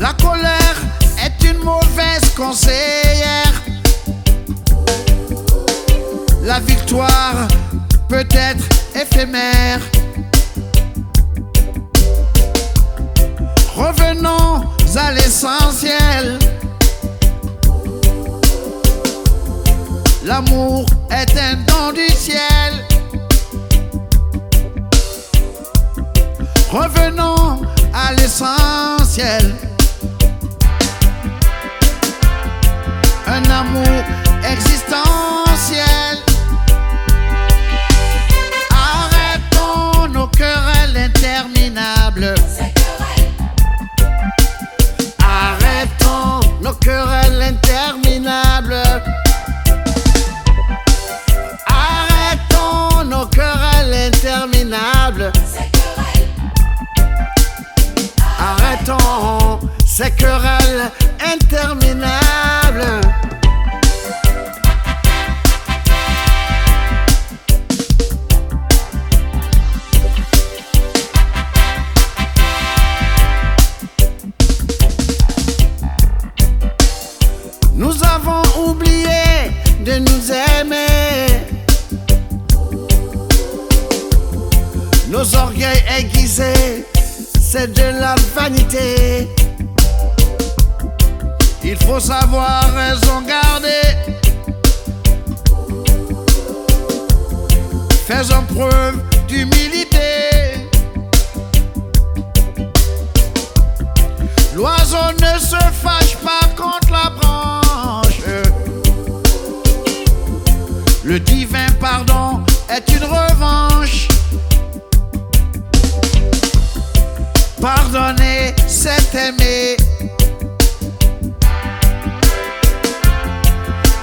La colère est une mauvaise conseillère. La victoire peut être éphémère. Revenons à l'essentiel. L'amour est un don du ciel. Revenons à l'essentiel. Un amour existentiel. Nos orgueils aiguisés, c'est de la vanité. Il faut savoir raison garder. Faisons preuve d'humilité. L'oiseau ne se fâche pas contre la branche. Le divin pardonner, c'est aimer.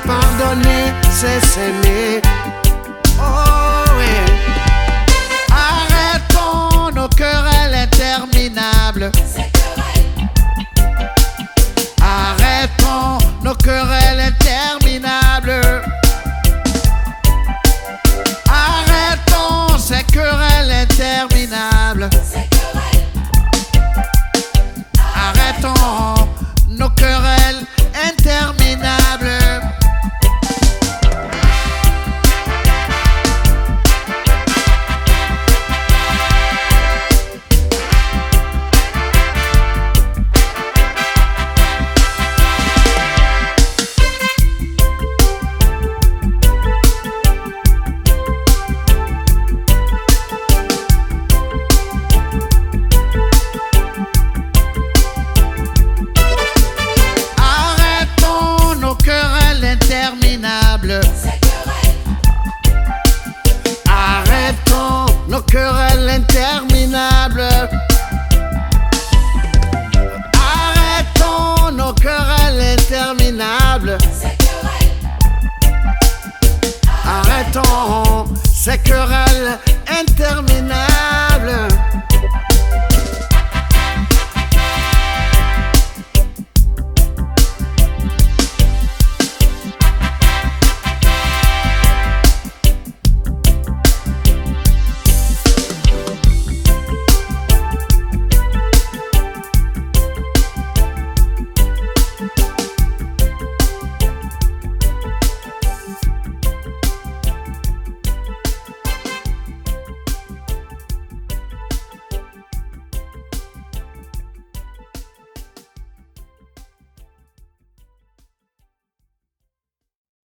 Pardonner, c'est s'aimer. Oh oui. Arrêtons nos querelles interminables. Arrêtons nos querelles. c'est que